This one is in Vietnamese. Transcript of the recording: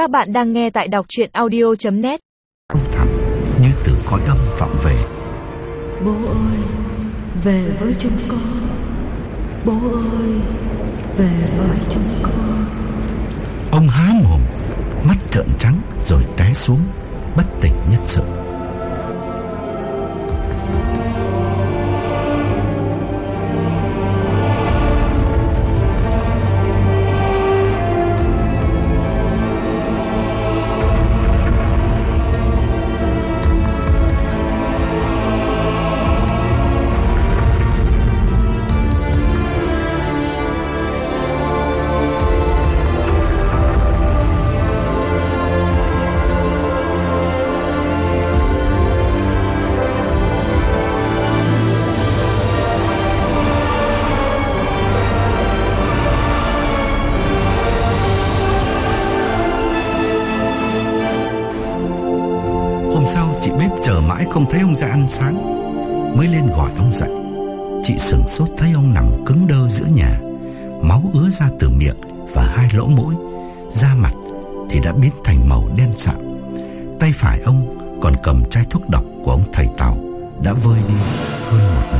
Các bạn đang nghe tại đọc chuyện audio.net thẳm như từ cõi âm vọng về Bố ơi, về với chúng con. Bố ơi, về với chúng con. Ông há mồm Mắt trợn trắng rồi té xuống Bất tỉnh nhất sự chị bếp chờ mãi không thấy ông ra ăn sáng. Mới lên gọi ông dậy. Chị sửng sốt thấy ông nằm cứng đơ giữa nhà. Máu ứa ra từ miệng và hai lỗ mũi. Da mặt thì đã biến thành màu đen sạm. Tay phải ông còn cầm chai thuốc độc của ông thầy Tàu Đã vơi đi hơn một nửa.